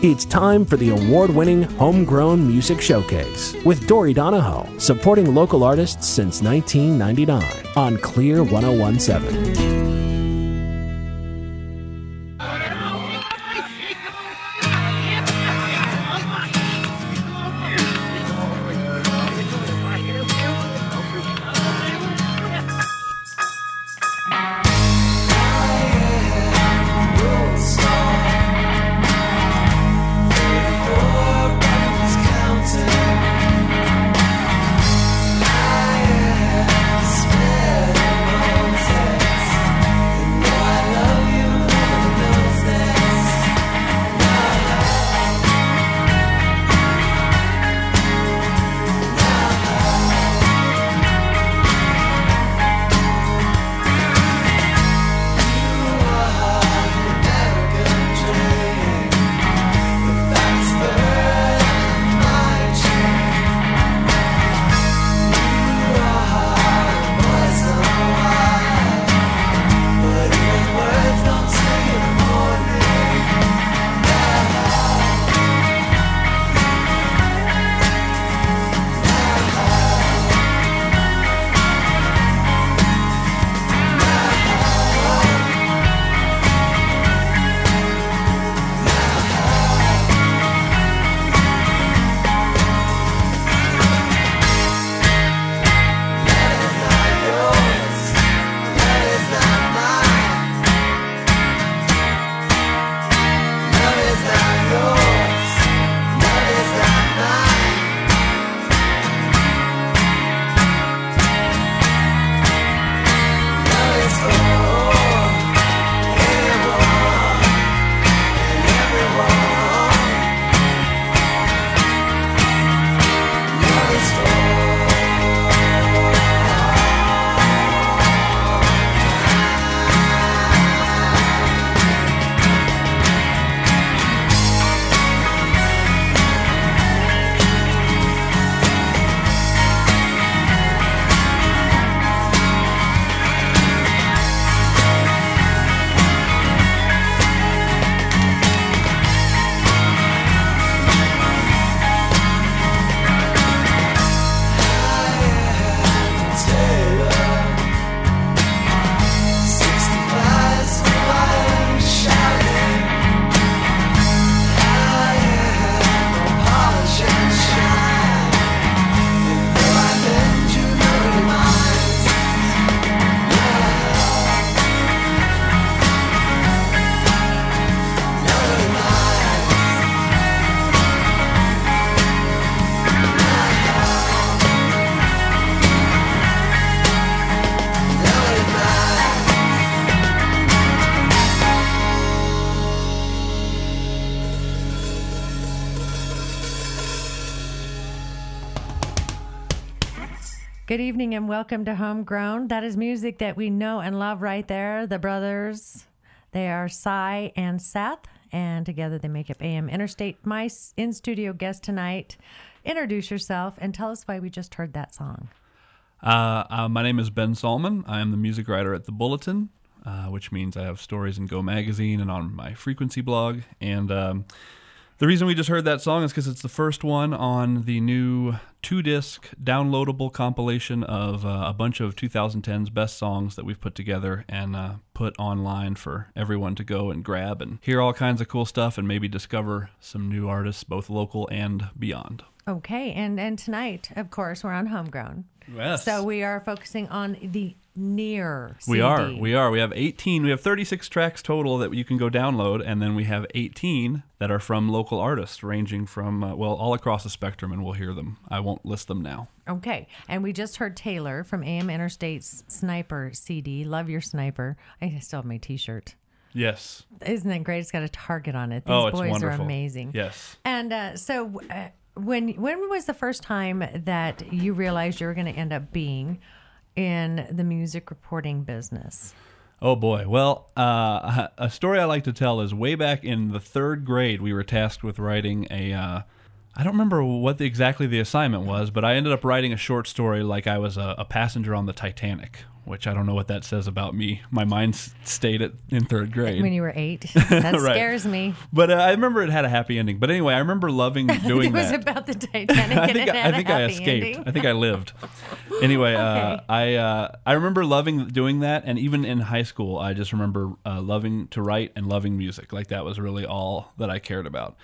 It's time for the award winning Homegrown Music Showcase with Dory Donahoe, supporting local artists since 1999 on Clear 1017. Good evening and welcome to Homegrown. That is music that we know and love right there. The brothers, they are Cy and Seth, and together they make up AM Interstate. My in studio guest tonight, introduce yourself and tell us why we just heard that song. Uh, uh, my name is Ben Salmon. I am the music writer at The Bulletin, uh, which means I have stories in Go Magazine and on my Frequency blog. And um, the reason we just heard that song is because it's the first one on the new two disc downloadable compilation of uh, a bunch of 2010's best songs that we've put together and uh, put online for everyone to go and grab and hear all kinds of cool stuff and maybe discover some new artists, both local and beyond. Okay, and and tonight, of course, we're on Homegrown. Yes. So we are focusing on the near. CD. We are. We are. We have 18. We have 36 tracks total that you can go download, and then we have 18 that are from local artists, ranging from uh, well all across the spectrum, and we'll hear them. I won't list them now. Okay, and we just heard Taylor from AM Interstate's Sniper CD. Love your sniper. I still have my T-shirt. Yes. Isn't that great? It's got a target on it. These oh, it's boys wonderful. are amazing. Yes. And uh, so, uh, when when was the first time that you realized you were going to end up being in the music reporting business? Oh boy. Well, uh, a story I like to tell is way back in the third grade, we were tasked with writing a uh, I don't remember what the, exactly the assignment was, but I ended up writing a short story like I was a, a passenger on the Titanic, which I don't know what that says about me. My mind stayed at, in third grade. When you were eight, that Right. scares me. but uh, I remember it had a happy ending. But anyway, I remember loving doing that. it was about the Titanic, I and think I, I think I escaped. ending. I think I lived. Anyway, uh, I uh, I remember loving doing that, and even in high school, I just remember uh, loving to write and loving music. Like that was really all that I cared about,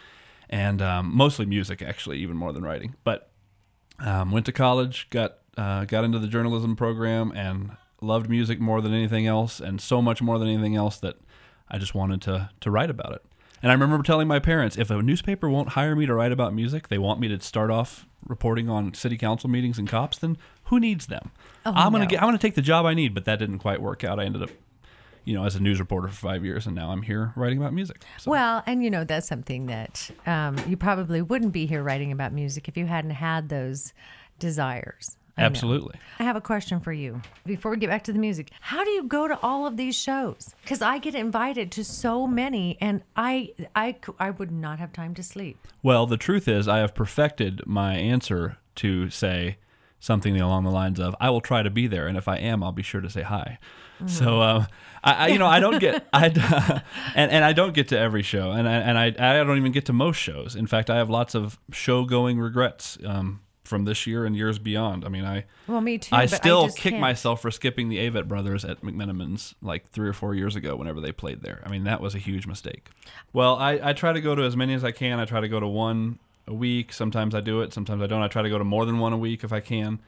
and um, mostly music, actually, even more than writing. But um, went to college, got uh, got into the journalism program, and loved music more than anything else, and so much more than anything else that I just wanted to to write about it. And I remember telling my parents, if a newspaper won't hire me to write about music, they want me to start off reporting on city council meetings and cops. Then who needs them? I'm gonna no. get, I'm gonna take the job I need. But that didn't quite work out. I ended up, you know, as a news reporter for five years, and now I'm here writing about music. So. Well, and you know, that's something that um, you probably wouldn't be here writing about music if you hadn't had those desires. I. Absolutely. I have a question for you before we get back to the music. How do you go to all of these shows? Because I get invited to so many, and I, I, I would not have time to sleep. Well, the truth is, I have perfected my answer to say something along the lines of, "I will try to be there, and if I am, I'll be sure to say hi." So, uh, I, I, you know, I don't get, I, and and I don't get to every show, and I, and I, I don't even get to most shows. In fact, I have lots of show going regrets um, from this year and years beyond. I mean, I. Well, me too. I still just kick can't. myself for skipping the Avett Brothers at McMenamins like three or four years ago whenever they played there. I mean, that was a huge mistake. Well, I, I try to go to as many as I can. I try to go to one a week. Sometimes I do it, sometimes I don't. I try to go to more than one a week if I can.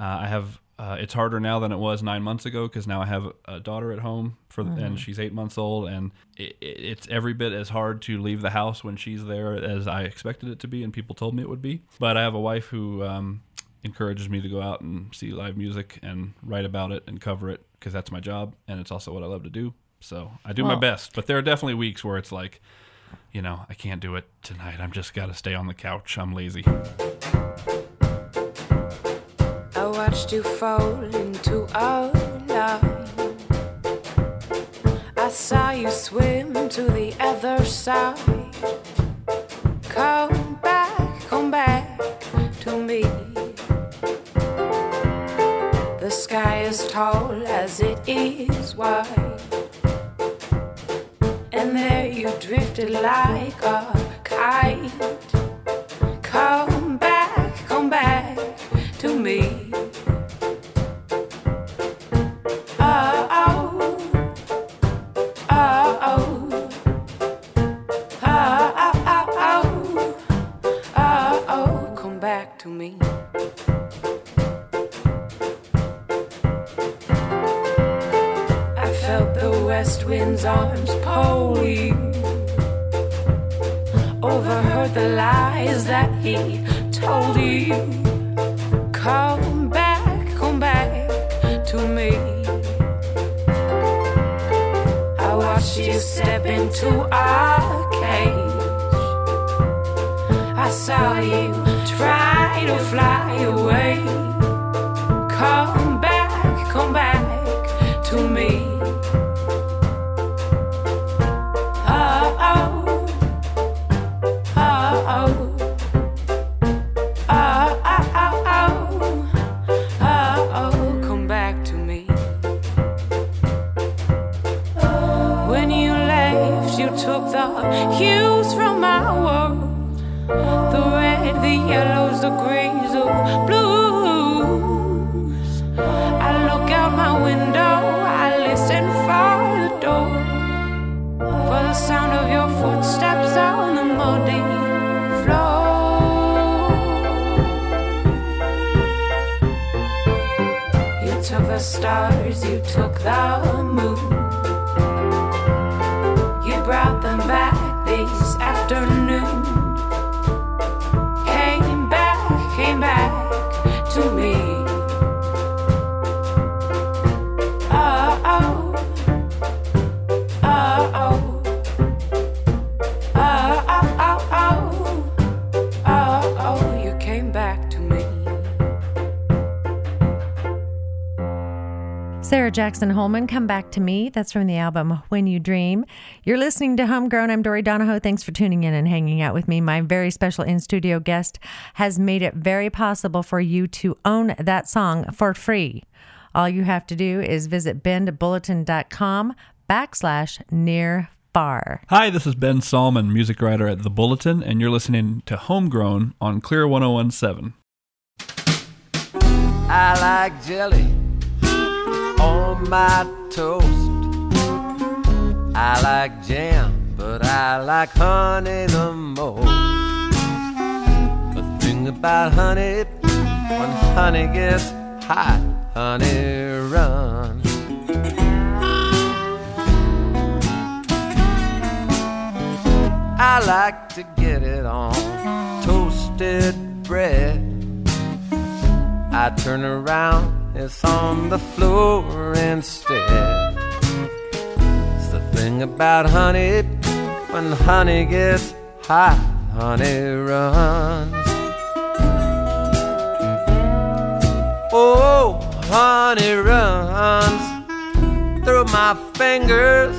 Uh, I have. Uh, it's harder now than it was nine months ago because now I have a daughter at home for, and she's eight months old, and it, it, it's every bit as hard to leave the house when she's there as I expected it to be, and people told me it would be. But I have a wife who um, encourages me to go out and see live music and write about it and cover it because that's my job and it's also what I love to do. So I do my best, but there are definitely weeks where it's like, you know, I can't do it tonight. I'm just got to stay on the couch. I'm lazy. Watched you fall into a line. I saw you swim to the other side. Come back, come back to me. The sky is tall as it is wide. And there you drifted like a kite. Come back, come back to me. To me. I felt the west wind's arms pull you. Overheard the lies that he told you. Come back, come back to me. I watched you step into a saw you try to fly away. Sarah Jackson Holman, Come Back to Me. That's from the album When You Dream. You're listening to Homegrown. I'm Dory Donahoe. Thanks for tuning in and hanging out with me. My very special in studio guest has made it very possible for you to own that song for free. All you have to do is visit bendbulletin.com backslash near far. Hi, this is Ben Salmon, music writer at The Bulletin, and you're listening to Homegrown on Clear 1017. I like jelly on my toast. I like jam, but I like honey the most. The thing about honey, when honey gets hot, honey runs. I like to get it on toasted bread. I turn around, it's on the floor instead. It's the thing about honey, when honey gets hot, honey runs. Oh, honey runs through my fingers,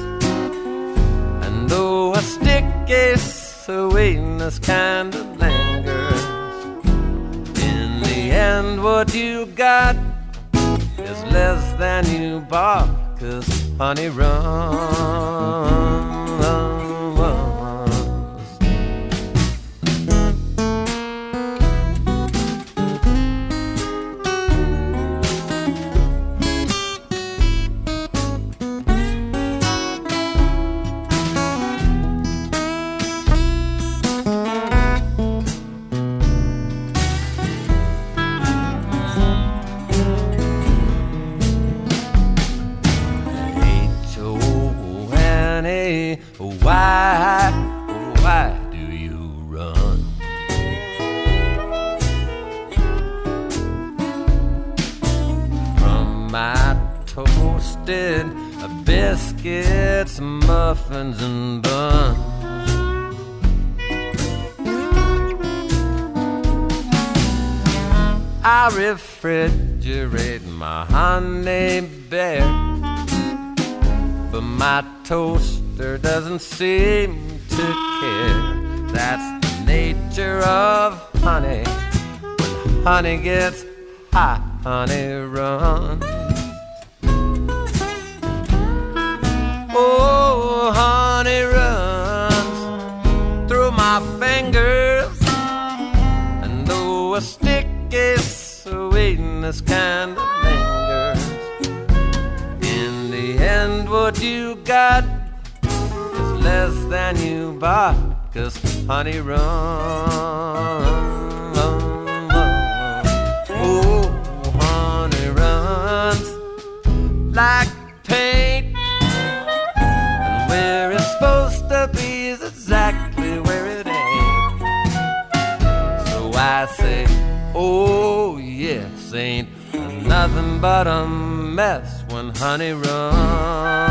and though a sticky sweetness kind of lingers in the end, what you got is less than you bought. Cause honey runs. Why, why do you run? From my toasted biscuits, muffins, and buns. I refrigerate my honey bear, but my toaster doesn't seem to care. That's the nature of honey. When honey gets hot, honey runs. Oh, honey runs through my fingers. And though a sticky sweetness kind you bought. Cause honey runs. Oh, honey runs like paint. And where it's supposed to be is exactly where it ain't. So I say, oh yes, ain't nothing but a mess when honey runs.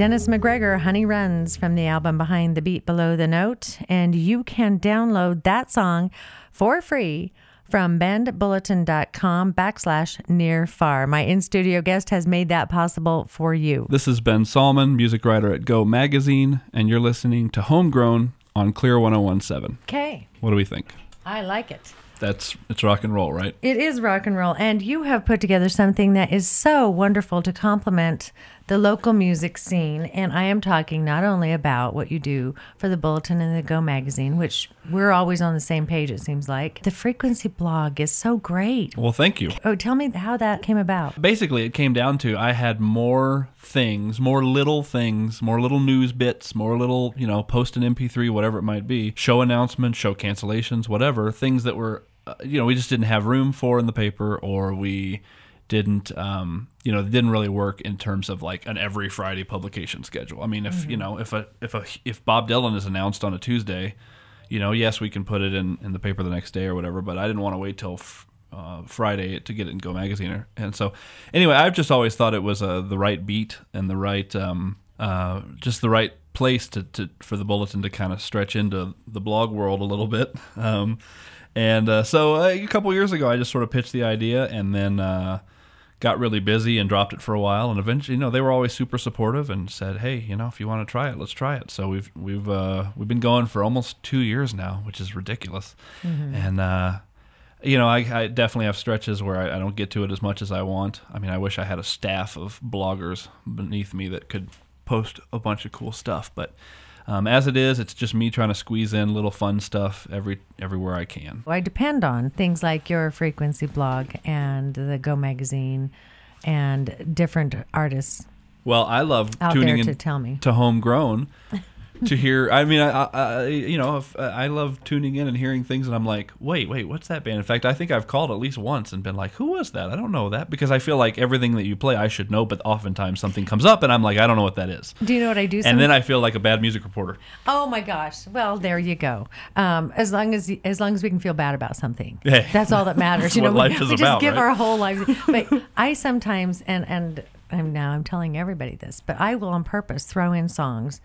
Dennis McGregor, Honey Runs from the album Behind the Beat Below the Note. And you can download that song for free from bendbulletin.com backslash near far. My in studio guest has made that possible for you. This is Ben Salmon, music writer at Go Magazine, and you're listening to Homegrown on Clear 1017. Okay. What do we think? I like it. That's it's rock and roll, right? It is rock and roll, and you have put together something that is so wonderful to complement the local music scene. And I am talking not only about what you do for the Bulletin and the Go magazine, which we're always on the same page, it seems like. The Frequency blog is so great. Well, thank you. Oh, tell me how that came about. Basically, it came down to I had more things, more little things, more little news bits, more little, you know, post an MP3, whatever it might be, show announcements, show cancellations, whatever, things that were, uh, you know, we just didn't have room for in the paper or we didn't um, you know didn't really work in terms of like an every Friday publication schedule. I mean, if you know if a if a if Bob Dylan is announced on a Tuesday, you know, yes, we can put it in in the paper the next day or whatever. But I didn't want to wait till f- uh, Friday to get it in Go Magazine. Or, and so anyway, I've just always thought it was uh, the right beat and the right um, uh, just the right place to, to for the bulletin to kind of stretch into the blog world a little bit. Um, and uh, so uh, a couple years ago, I just sort of pitched the idea, and then uh, got really busy and dropped it for a while. And eventually, you know, they were always super supportive and said, "Hey, you know, if you want to try it, let's try it." So we've we've uh, we've been going for almost two years now, which is ridiculous. And uh, you know, I, I definitely have stretches where I, I don't get to it as much as I want. I mean, I wish I had a staff of bloggers beneath me that could post a bunch of cool stuff, but. Um, as it is, it's just me trying to squeeze in little fun stuff every everywhere I can. I depend on things like your frequency blog and the Go magazine and different artists Well, I love tuning in to tell me. to homegrown to hear. I mean, I, I, you know, if, uh, I love tuning in and hearing things, and I'm like, wait, wait, what's that band? In fact, I think I've called at least once and been like, who was that? I don't know that because I feel like everything that you play, I should know, but oftentimes something comes up, and I'm like, I don't know what that is. Do you know what I do? And then I feel like a bad music reporter. Oh my gosh! Well, there you go. Um, as long as as long as we can feel bad about something, Hey. that's all that matters. You know, what we, we just give right? our whole life. But I sometimes and and I'm now I'm telling everybody this, but I will on purpose throw in songs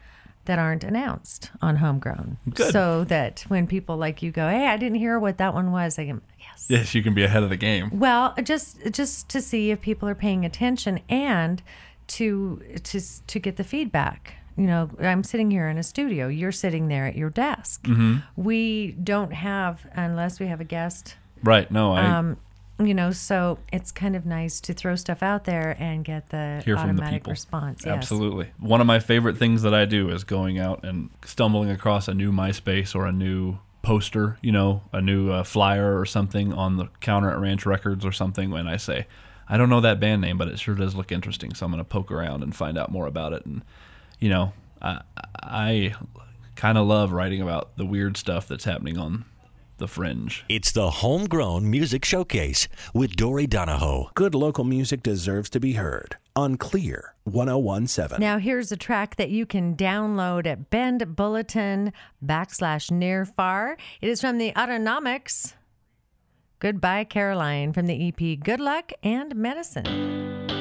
that aren't announced on Homegrown, Good. so that when people like you go, "Hey, I didn't hear what that one was," I can yes. Yes, you can be ahead of the game. Well, just just to see if people are paying attention and to to to get the feedback. You know, I'm sitting here in a studio. You're sitting there at your desk. Mm-hmm. We don't have unless we have a guest. Right? No, I Um, you know, so it's kind of nice to throw stuff out there and get the hear from the automatic response. Yes. Absolutely. One of my favorite things that I do is going out and stumbling across a new MySpace or a new poster, you know, a new uh, flyer or something on the counter at Ranch Records or something. When I say, I don't know that band name, but it sure does look interesting, so I'm going to poke around and find out more about it. And you know, I, I kind of love writing about the weird stuff that's happening on the fringe. It's the Homegrown Music Showcase with Dory Donahoe. Good local music deserves to be heard on Clear 1017. Now here's a track that you can download at Bend Bulletin backslash near far. It is from the Autonomics. Goodbye, Caroline, from the EP Good Luck and Medicine.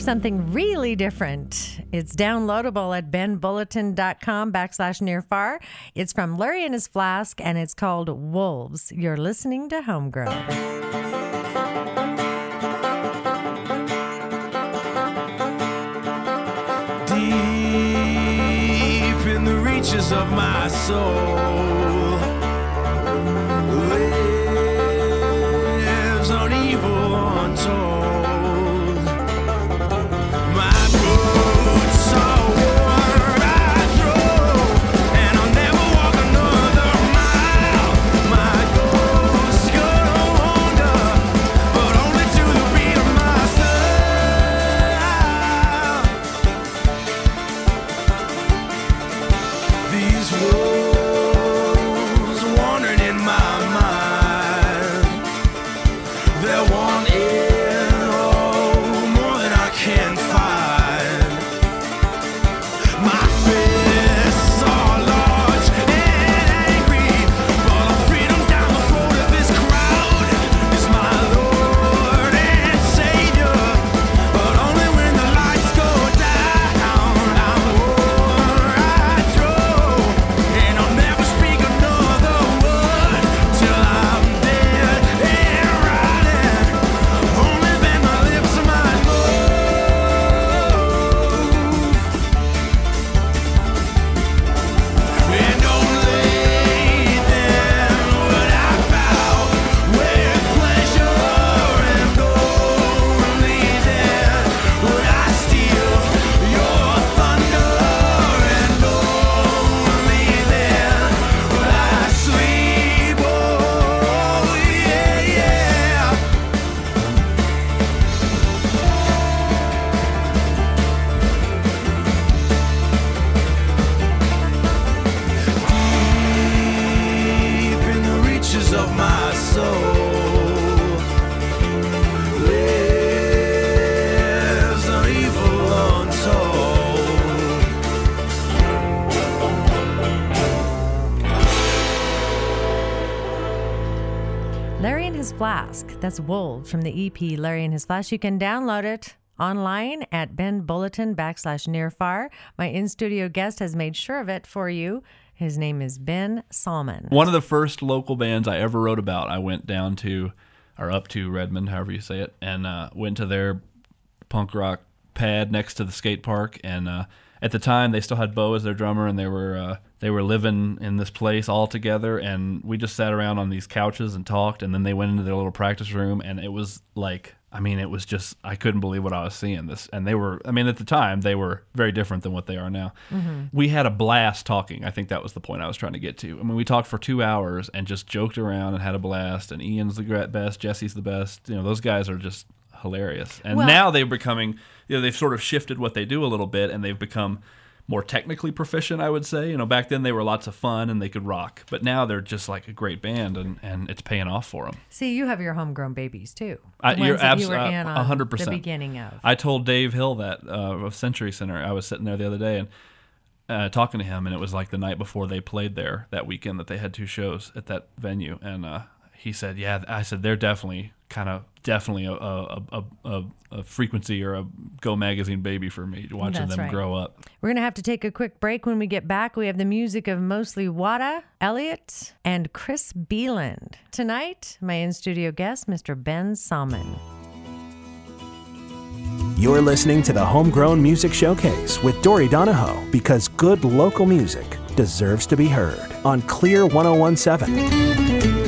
For something really different. It's downloadable at bendbulletin.com backslash near far. It's from Larry and his Flask and it's called Wolves. You're listening to Homegrown. deep in the reaches of my soul That's Wolves from the EP Larry and his Flask. You can download it online at Bend Bulletin backslash near far. My in studio guest has made sure of it for you. His name is Ben Salmon. One of the first local bands I ever wrote about, I went down to, or up to Redmond, however you say it, and uh, went to their punk rock pad next to the skate park. And uh, at the time, they still had Bo as their drummer, and they were uh, they were living in this place all together. And we just sat around on these couches and talked. And then they went into their little practice room, and it was like. I mean, it was just I couldn't believe what I was seeing. This, and they were. I mean, at the time, they were very different than what they are now. We had a blast talking. I think that was the point I was trying to get to. I mean, we talked for two hours and just joked around and had a blast. And Ian's the best, Jesse's the best. You know, those guys are just hilarious. And Well- now they're becoming. You know, they've sort of shifted what they do a little bit, and they've become more technically proficient. I would say. You know, back then they were lots of fun and they could rock, but now they're just like a great band, and and it's paying off for them. See, you have your homegrown babies too. I- you're ones that abs- you on 100%. the beginning of. I told Dave Hill that uh, of Century Center. I was sitting there the other day and uh, talking to him, and it was like the night before they played there that weekend that they had two shows at that venue, and uh, he said, "Yeah," I said, "They're definitely kind of definitely a a, a, a a frequency or a Go magazine baby for me watching That's them right. grow up." We're going to have to take a quick break. When we get back, we have the music of Mosley Wotta, Elliott, and Chris Beeland. Tonight, my in studio guest, Mr. Ben Salmon. You're listening to the Homegrown Music Showcase with Dory Donahoe because good local music deserves to be heard on Clear 1017.